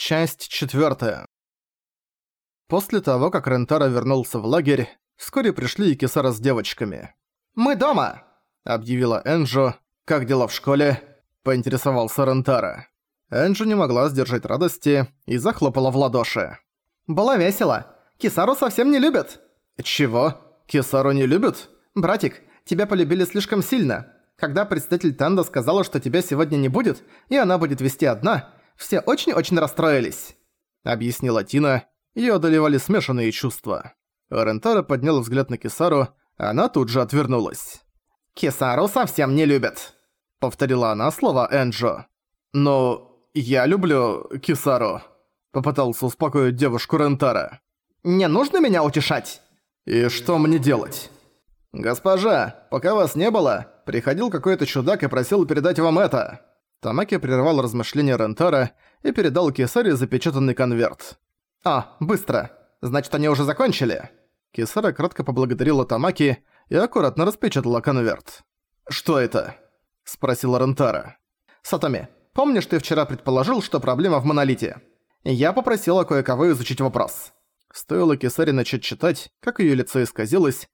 Часть четвертая. После того, как Рентара вернулся в лагерь, вскоре пришли и Кисара с девочками. «Мы дома!» – объявила Энджо. «Как дела в школе?» – поинтересовался Рентара. Энджо не могла сдержать радости и захлопала в ладоши. «Было весело. Кисару совсем не любят». «Чего? Кисару не любят?» «Братик, тебя полюбили слишком сильно. Когда председатель Танда сказала, что тебя сегодня не будет, и она будет вести одна, все очень-очень расстроились», — объяснила Тина. Её одолевали смешанные чувства. Рентара поднял взгляд на Кисару, она тут же отвернулась. «Кисару совсем не любят», — повторила она слова Энджо. «Но я люблю Кисару», — попытался успокоить девушку Рентара. «Не нужно меня утешать?» «И что мне делать?» «Госпожа, пока вас не было, приходил какой-то чудак и просил передать вам это». Тамаки прервал размышления Рентара и передал Кесаре запечатанный конверт. «А, быстро! Значит, они уже закончили?» Кесара кратко поблагодарила Тамаки и аккуратно распечатала конверт. «Что это?» – спросила Рентара. «Сатоми, помнишь, ты вчера предположил, что проблема в монолите? Я попросила кое-кого изучить вопрос». Стоило Кесаре начать читать, как её лицо исказилось,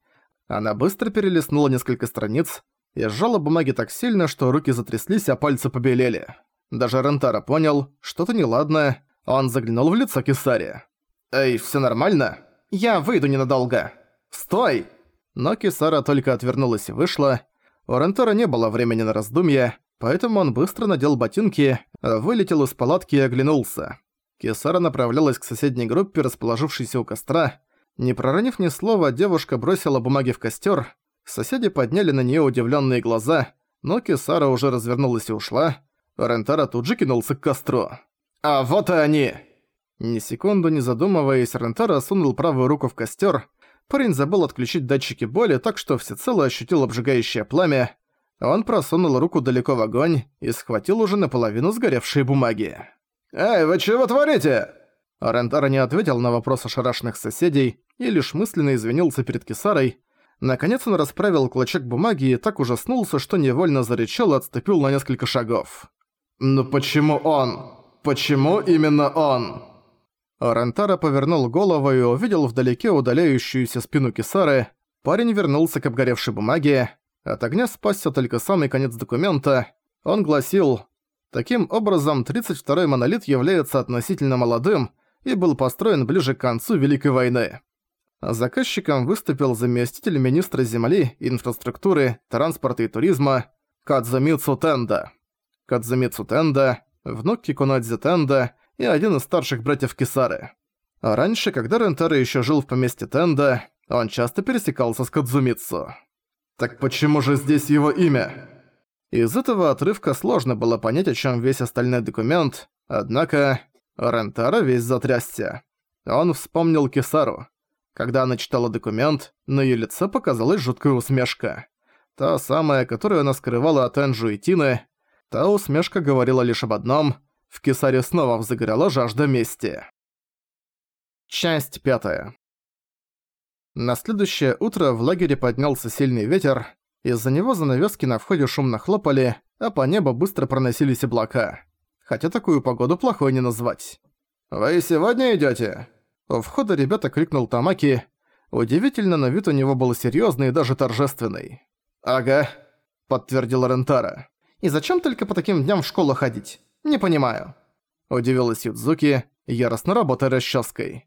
она быстро перелистнула несколько страниц и сжала бумаги так сильно, что руки затряслись, а пальцы побелели. Даже Рентара понял, что-то неладное, он заглянул в лицо Кисари. «Эй, всё нормально? Я выйду ненадолго. Стой!» Но Кисара только отвернулась и вышла. У Рентара не было времени на раздумья, поэтому он быстро надел ботинки, вылетел из палатки и оглянулся. Кисара направлялась к соседней группе, расположившейся у костра. Не проронив ни слова, девушка бросила бумаги в костер. Соседи подняли на нее удивленные глаза, но Кисара уже развернулась и ушла. Рентара тут же кинулся к костру. «А вот и они!» Ни секунду не задумываясь, Рентара сунул правую руку в костер. Парень забыл отключить датчики боли, так что всецело ощутил обжигающее пламя. Он просунул руку далеко в огонь и схватил уже наполовину сгоревшие бумаги. «Эй, вы чего творите?» Рентара не ответил на вопрос ошарашенных соседей, и лишь мысленно извинился перед Кисарой. Наконец он расправил клочок бумаги и так ужаснулся, что невольно зарычал и отступил на несколько шагов. «Но почему он? Почему именно он?» Рентара повернул голову и увидел вдалеке удаляющуюся спину Кисары. Парень вернулся к обгоревшей бумаге. От огня спасся только самый конец документа. Он гласил «Таким образом, 32-й монолит является относительно молодым и был построен ближе к концу Великой войны». Заказчиком выступил заместитель министра земли, инфраструктуры, транспорта и туризма Кадзамицу Тенда. Кадзамицу Тенда, внук Кикунадзе Тенда и один из старших братьев Кисары. А раньше, когда Рентаро еще жил в поместье Тенда, он часто пересекался с Кадзумицу. Так почему же здесь его имя? Из этого отрывка сложно было понять, о чем весь остальной документ, однако Рентаро весь затрясся. Он вспомнил Кисару. Когда она читала документ, на её лице показалась жуткая усмешка. Та самая, которую она скрывала от Энджу и Тины. Та усмешка говорила лишь об одном – в Кисаре снова взыграла жажда мести. Часть пятая. На следующее утро в лагере поднялся сильный ветер, из-за него занавески на входе шумно хлопали, а по небу быстро проносились облака. Хотя такую погоду плохой не назвать. «Вы сегодня идёте?» У входа ребята крикнул Тамаки. Удивительно, но вид у него был серьёзный и даже торжественный. «Ага», — подтвердил Рентара. «И зачем только по таким дням в школу ходить? Не понимаю». Удивилась Юдзуки, яростно работая расческой.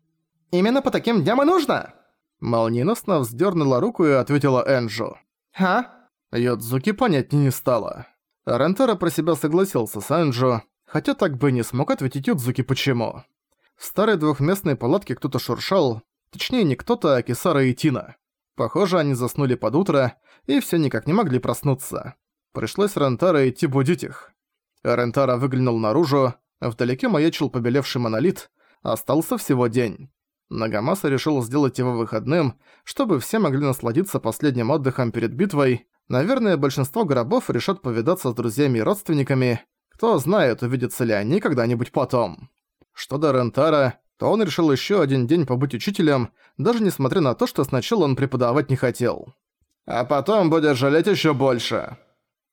«Именно по таким дням и нужно?» Молниеносно вздернула руку и ответила Энджу. «А?» Юдзуки понять не стала. Рентара про себя согласился с Энджу, хотя так бы не смог ответить Юдзуки почему. В старой двухместной палатке кто-то шуршал, точнее не кто-то, а Кисара и Тина. Похоже, они заснули под утро и все никак не могли проснуться. Пришлось Рентара идти будить их. Рентара выглянул наружу, вдалеке маячил побелевший монолит, остался всего день. Нагамаса решил сделать его выходным, чтобы все могли насладиться последним отдыхом перед битвой. Наверное, большинство гробов решат повидаться с друзьями и родственниками. Кто знает, увидятся ли они когда-нибудь потом. Что до Рентара, то он решил еще один день побыть учителем, даже несмотря на то, что сначала он преподавать не хотел. «А потом будешь жалеть еще больше».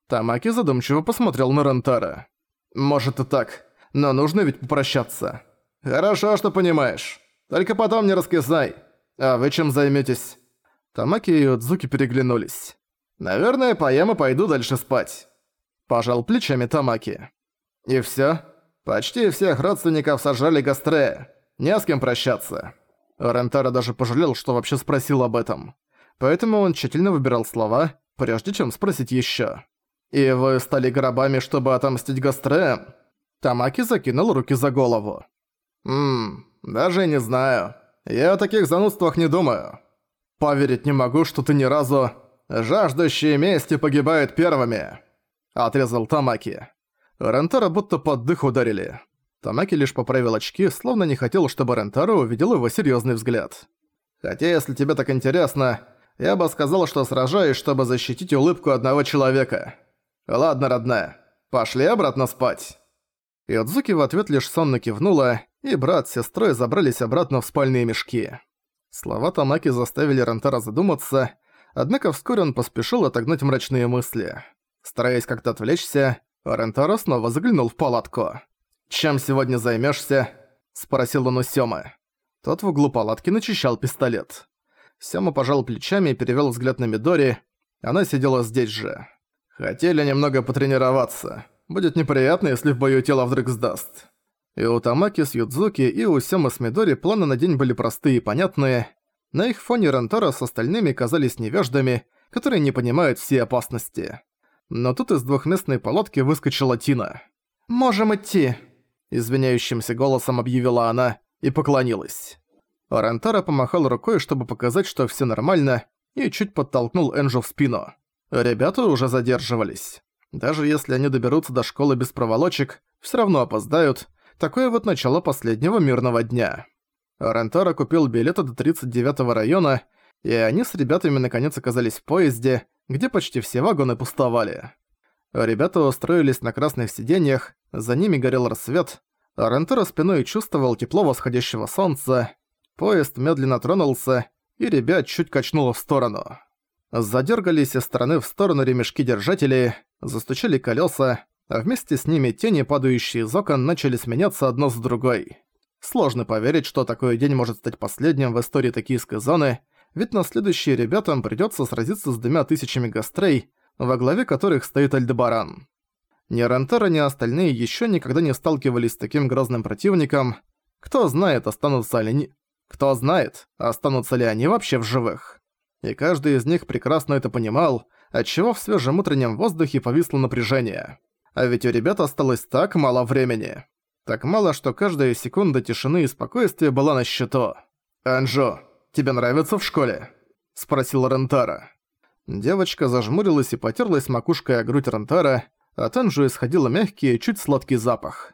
Тамаки задумчиво посмотрел на Рентара. «Может и так, но нужно ведь попрощаться». «Хорошо, что понимаешь. Только потом не раскисай. А вы чем займетесь? Тамаки и Удзуки переглянулись. «Наверное, поем и пойду дальше спать». Пожал плечами Тамаки. «И всё? Почти всех родственников сожрали гастрея. Не с кем прощаться». Рентара даже пожалел, что вообще спросил об этом. Поэтому он тщательно выбирал слова, прежде чем спросить ещё. «И вы стали гробами, чтобы отомстить Гастреям?» Тамаки закинул руки за голову. «Ммм, даже не знаю. Я о таких занудствах не думаю. Поверить не могу, что ты ни разу... Жаждущие мести погибают первыми!» Отрезал Тамаки. Рентара будто под дых ударили. Тамаки лишь поправил очки, словно не хотел, чтобы Рентара увидел его серьезный взгляд. «Хотя, если тебе так интересно, я бы сказал, что сражаюсь, чтобы защитить улыбку одного человека. Ладно, родная, пошли обратно спать». Йодзуки в ответ лишь сонно кивнула, и брат с сестрой забрались обратно в спальные мешки. Слова Тамаки заставили Рентара задуматься, однако вскоре он поспешил отогнать мрачные мысли. Стараясь как-то отвлечься, Рентаро снова заглянул в палатку. «Чем сегодня займешься? спросил он у Сёмы. Тот в углу палатки начищал пистолет. Сёма пожал плечами и перевёл взгляд на Мидори. Она сидела здесь же. «Хотели немного потренироваться. Будет неприятно, если в бою тело вдруг сдаст». И у Тамаки с Юдзуки, и у Сёмы с Мидори планы на день были простые и понятные. На их фоне Рентора с остальными казались невеждами, которые не понимают все опасности. Но тут из двухместной палатки выскочила Тина. «Можем идти», — извиняющимся голосом объявила она и поклонилась. Рентара помахал рукой, чтобы показать, что все нормально, и чуть подтолкнул Энджу в спину. Ребята уже задерживались. Даже если они доберутся до школы без проволочек, все равно опоздают. Такое вот начало последнего мирного дня. Рентара купил билеты до 39-го района, и они с ребятами наконец оказались в поезде, где почти все вагоны пустовали. Ребята устроились на красных сиденьях, за ними горел рассвет, а Рентара спиной чувствовал тепло восходящего солнца, поезд медленно тронулся, и ребят чуть качнуло в сторону. Задергались из стороны в сторону ремешки держателей, застучали колеса, а вместе с ними тени, падающие из окон, начали сменяться одно с другой. Сложно поверить, что такой день может стать последним в истории токийской зоны, ведь на следующие ребятам придётся сразиться с двумя тысячами гастрей, во главе которых стоит Альдебаран. Ни Рентера, ни остальные ещё никогда не сталкивались с таким грозным противником. Кто знает, останутся ли они... Кто знает, останутся ли они вообще в живых. И каждый из них прекрасно это понимал, отчего в свежем утреннем воздухе повисло напряжение. А ведь у ребят осталось так мало времени. Так мало, что каждая секунда тишины и спокойствия была на счету. «Анжо, тебе нравится в школе?» – спросил Рентара. Девочка зажмурилась и потерлась макушкой о грудь Рентара, от Анжу исходил мягкий чуть сладкий запах.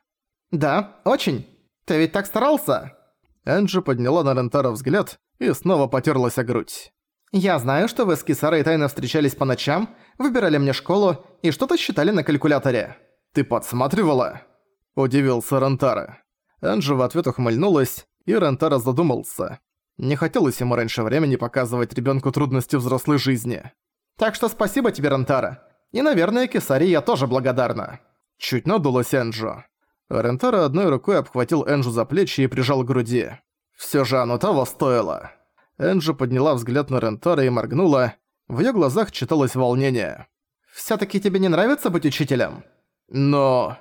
«Да, очень. Ты ведь так старался?» Энджи подняла на Рентара взгляд и снова потерлась о грудь. «Я знаю, что вы с Кисарой тайно встречались по ночам, выбирали мне школу и что-то считали на калькуляторе. Ты подсматривала?» Удивился Рентара. Энджи в ответ ухмыльнулась, и Рентара задумался. Не хотелось ему раньше времени показывать ребенку трудности взрослой жизни. «Так что спасибо тебе, Рентара. И, наверное, Кисари я тоже благодарна». Чуть надулась Энджо. Рентара одной рукой обхватил Энджу за плечи и прижал к груди. Все же оно того стоило». Энджи подняла взгляд на Рентара и моргнула. В её глазах читалось волнение. «Всё-таки тебе не нравится быть учителем?» «Но...»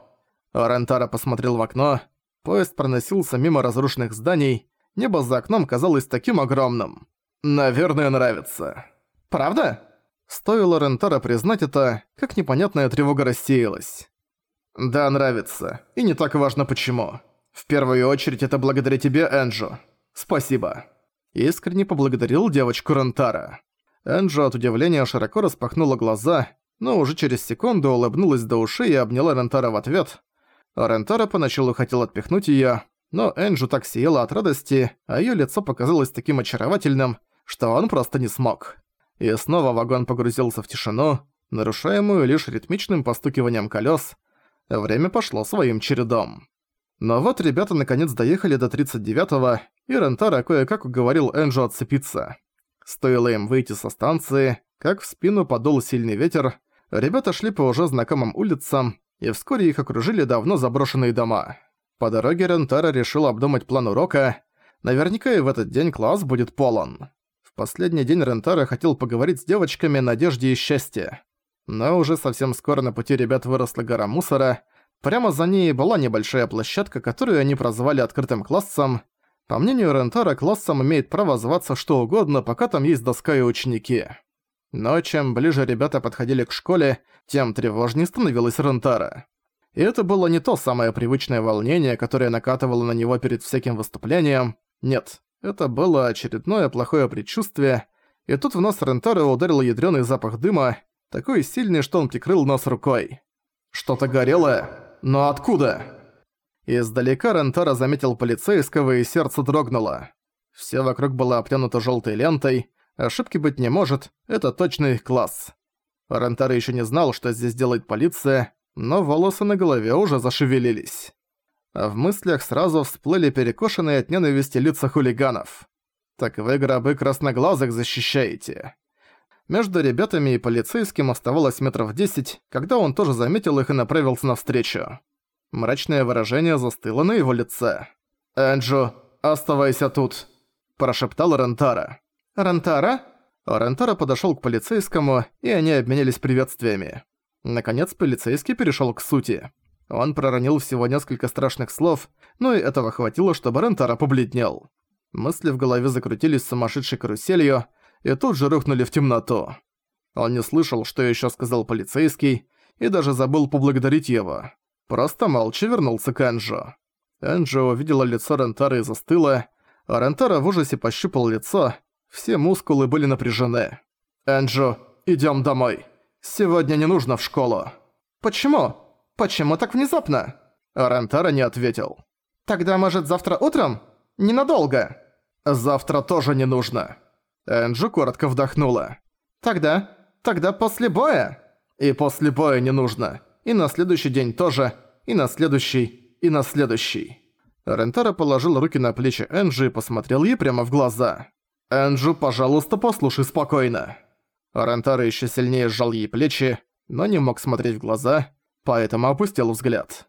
Рентара посмотрел в окно. Поезд проносился мимо разрушенных зданий. Небо за окном казалось таким огромным. «Наверное, нравится». «Правда?» Стоило Рентара признать это, как непонятная тревога рассеялась. «Да, нравится. И не так важно почему. В первую очередь это благодаря тебе, Энджо. Спасибо». Искренне поблагодарил девочку Рентара. Энджо от удивления широко распахнула глаза, но уже через секунду улыбнулась до ушей и обняла Рентара в ответ. Рентара поначалу хотел отпихнуть её, но Энджу так сияла от радости, а её лицо показалось таким очаровательным, что он просто не смог. И снова вагон погрузился в тишину, нарушаемую лишь ритмичным постукиванием колёс. Время пошло своим чередом. Но вот ребята наконец доехали до 39-го, и Рентара кое-как уговорил Энджу отцепиться. Стоило им выйти со станции, как в спину подул сильный ветер, ребята шли по уже знакомым улицам, и вскоре их окружили давно заброшенные дома. По дороге Рентара решил обдумать план урока. Наверняка и в этот день класс будет полон. В последний день Рентара хотел поговорить с девочками «Надежде и счастье». Но уже совсем скоро на пути ребят выросла гора мусора. Прямо за ней была небольшая площадка, которую они прозвали открытым классом. По мнению Рентара, классом имеет право зваться что угодно, пока там есть доска и ученики. Но чем ближе ребята подходили к школе, тем тревожнее становилась Рентара. И это было не то самое привычное волнение, которое накатывало на него перед всяким выступлением. Нет, это было очередное плохое предчувствие, и тут в нос Рентара ударил ядрёный запах дыма, такой сильный, что он прикрыл нос рукой. Что-то горелое? Но откуда? Издалека Рентара заметил полицейского, и сердце дрогнуло. Все вокруг было обтянуто желтой лентой, ошибки быть не может, это точно их класс. Рентара еще не знал, что здесь делает полиция, но волосы на голове уже зашевелились. А в мыслях сразу всплыли перекошенные от ненависти лица хулиганов. «Так вы гробы красноглазых защищаете». Между ребятами и полицейским оставалось метров десять, когда он тоже заметил их и направился навстречу. Мрачное выражение застыло на его лице. «Энджу, оставайся тут», – прошептал Рентара. «Рентара?» Рентара подошёл к полицейскому, и они обменялись приветствиями. Наконец полицейский перешёл к сути. Он проронил всего несколько страшных слов, но и этого хватило, чтобы Рентара побледнел. Мысли в голове закрутились сумасшедшей каруселью и тут же рухнули в темноту. Он не слышал, что ещё сказал полицейский, и даже забыл поблагодарить его. Просто молча вернулся к Энджо. Энджо увидела лицо Рентара и застыла, а Рентара в ужасе пощупал лицо, все мускулы были напряжены. «Энджо, идём домой!» Сегодня не нужно в школу. Почему? Почему так внезапно? Рентара не ответил. Тогда, может, завтра утром? Ненадолго. Завтра тоже не нужно. Энджи коротко вдохнула. Тогда, тогда после боя? И после боя не нужно. И на следующий день тоже. И на следующий. И на следующий. Рентара положил руки на плечи Энджи и посмотрел ей прямо в глаза. «Энджу, пожалуйста, послушай спокойно». Рентаро еще сильнее сжал ей плечи, но не мог смотреть в глаза, поэтому опустил взгляд.